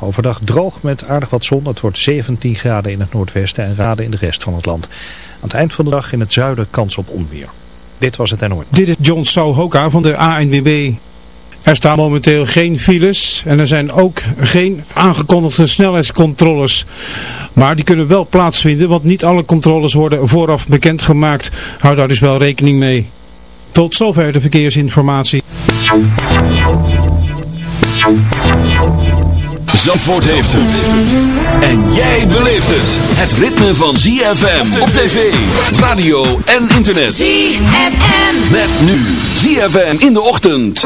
Overdag droog met aardig wat zon. Het wordt 17 graden in het noordwesten en graden in de rest van het land. Aan het eind van de dag in het zuiden kans op onweer. Dit was het NOord. Dit is John Souhoka van de ANWB. Er staan momenteel geen files en er zijn ook geen aangekondigde snelheidscontroles. Maar die kunnen wel plaatsvinden, want niet alle controles worden vooraf bekendgemaakt. Houd daar dus wel rekening mee. Tot zover de verkeersinformatie. Zandvoort heeft het. En jij beleeft het. Het ritme van ZFM op tv, radio en internet. ZFM. Met nu ZFM in de ochtend.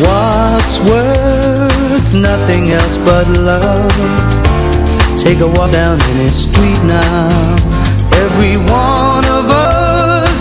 What's worth nothing else but love? Take a walk down any street now. Every one of us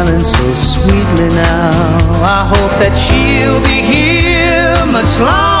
smiling so sweetly now. I hope that she'll be here much longer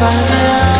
by now.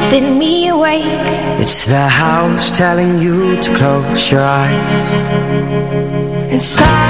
keeping me awake. It's the house telling you to close your eyes. Inside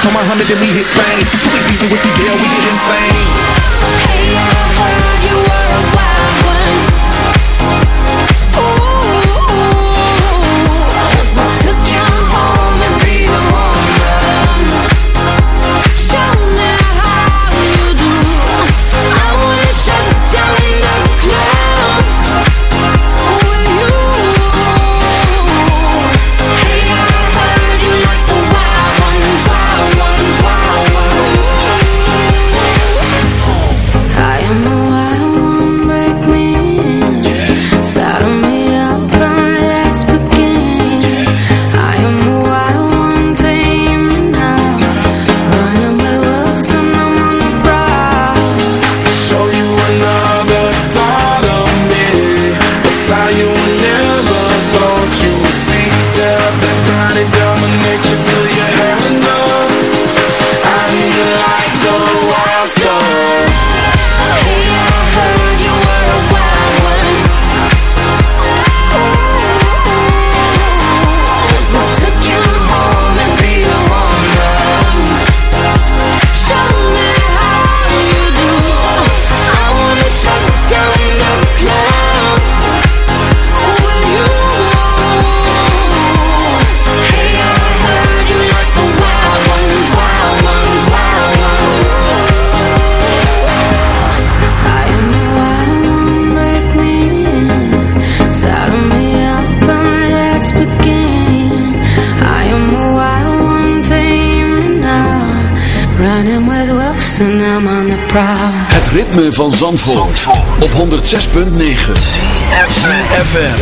Come on, honey, then we hit fame. Sweet Beezy with the deal, we van Zandvoort, op 106.9 CFFM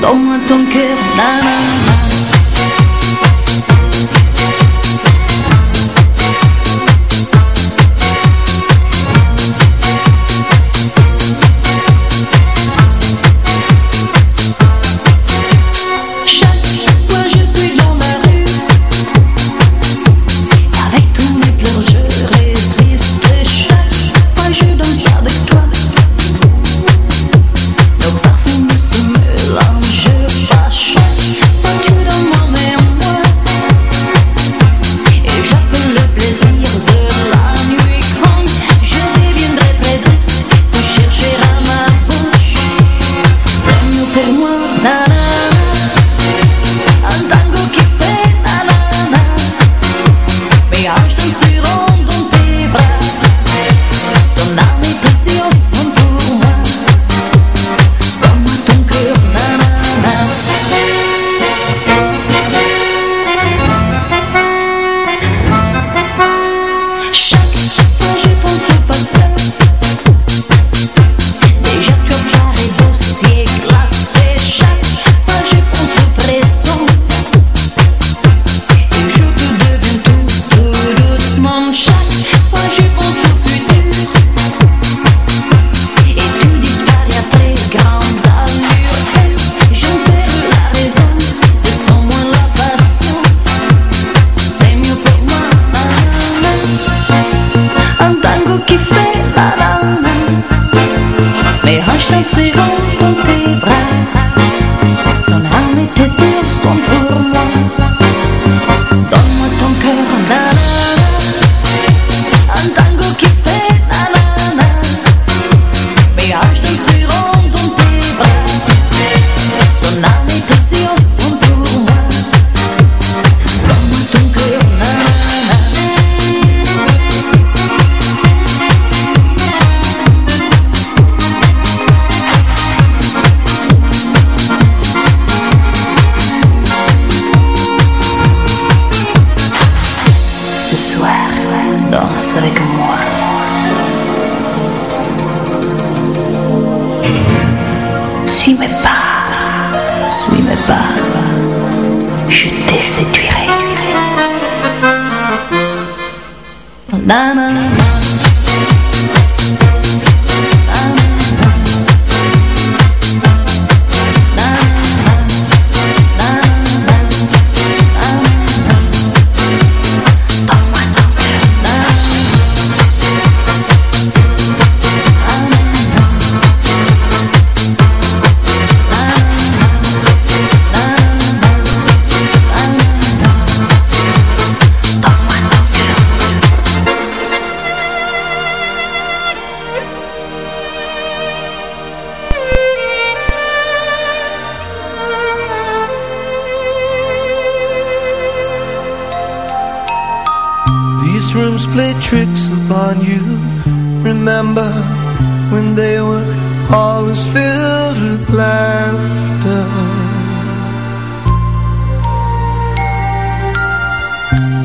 Dans-moi ton cœur, Mais range-toi souvent te tes bras Ton âme et tes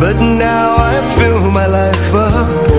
But now I fill my life up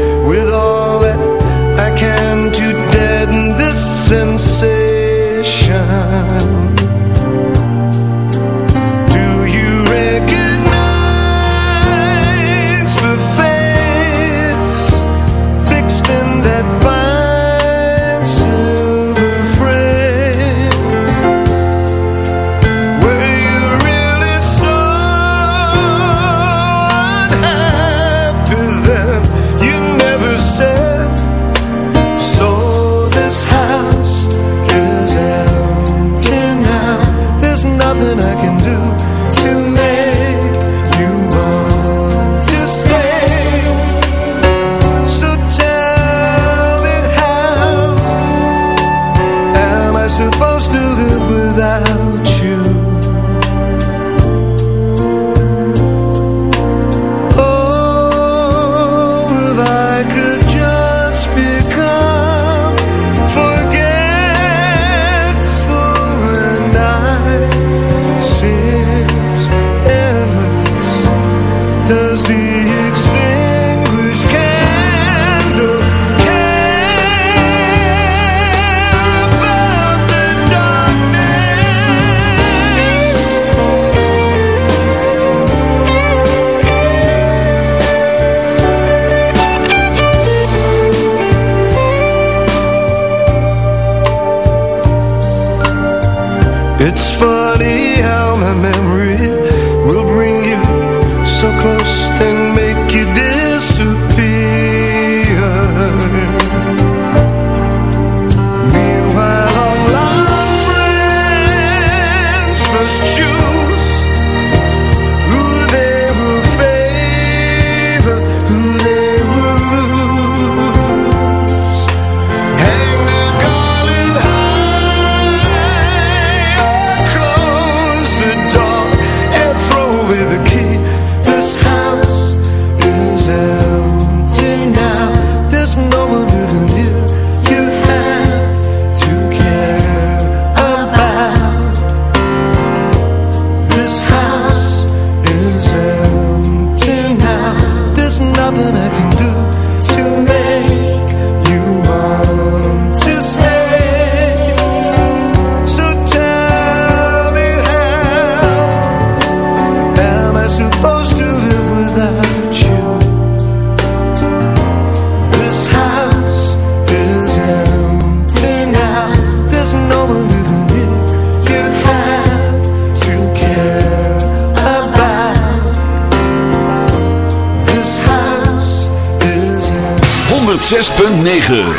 9.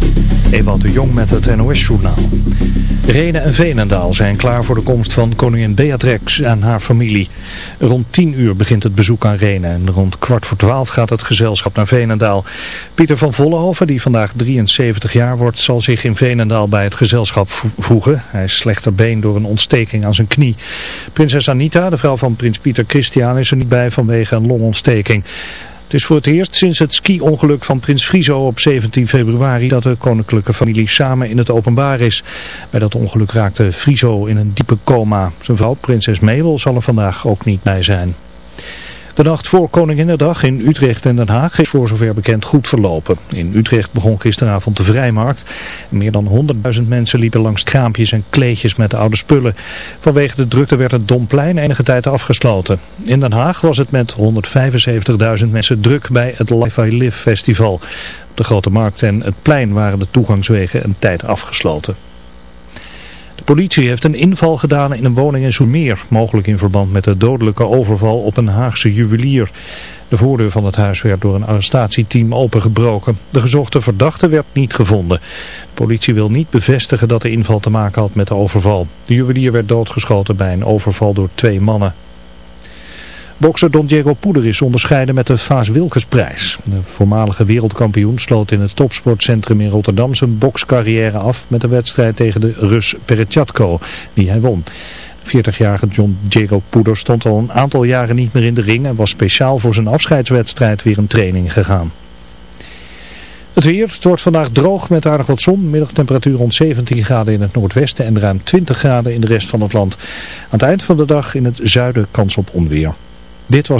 Ewout de Jong met het NOS-journaal. Renen en Veenendaal zijn klaar voor de komst van koningin Beatrix en haar familie. Rond 10 uur begint het bezoek aan Renen en rond kwart voor 12 gaat het gezelschap naar Veenendaal. Pieter van Vollenhoven, die vandaag 73 jaar wordt, zal zich in Veenendaal bij het gezelschap voegen. Hij is slechter been door een ontsteking aan zijn knie. Prinses Anita, de vrouw van prins Pieter Christian, is er niet bij vanwege een longontsteking. Het is voor het eerst sinds het ski-ongeluk van Prins Friso op 17 februari dat de koninklijke familie samen in het openbaar is. Bij dat ongeluk raakte Friso in een diepe coma. Zijn vrouw, prinses Mabel, zal er vandaag ook niet bij zijn. De nacht voor Koninginnedag in Utrecht en Den Haag is voor zover bekend goed verlopen. In Utrecht begon gisteravond de vrijmarkt. Meer dan 100.000 mensen liepen langs kraampjes en kleedjes met oude spullen. Vanwege de drukte werd het Domplein enige tijd afgesloten. In Den Haag was het met 175.000 mensen druk bij het Life Live festival. Op de Grote Markt en het plein waren de toegangswegen een tijd afgesloten. De politie heeft een inval gedaan in een woning in Zoemeer, mogelijk in verband met de dodelijke overval op een Haagse juwelier. De voordeur van het huis werd door een arrestatieteam opengebroken. De gezochte verdachte werd niet gevonden. De politie wil niet bevestigen dat de inval te maken had met de overval. De juwelier werd doodgeschoten bij een overval door twee mannen. Bokser Don Diego Poeder is onderscheiden met de Vaas Wilkersprijs. De voormalige wereldkampioen sloot in het topsportcentrum in Rotterdam zijn bokscarrière af met een wedstrijd tegen de Rus Peretjatko, die hij won. 40-jarige John Diego Poeder stond al een aantal jaren niet meer in de ring en was speciaal voor zijn afscheidswedstrijd weer een training gegaan. Het weer, het wordt vandaag droog met aardig wat zon. Middagtemperatuur rond 17 graden in het noordwesten en ruim 20 graden in de rest van het land. Aan het eind van de dag in het zuiden kans op onweer. Dit was het.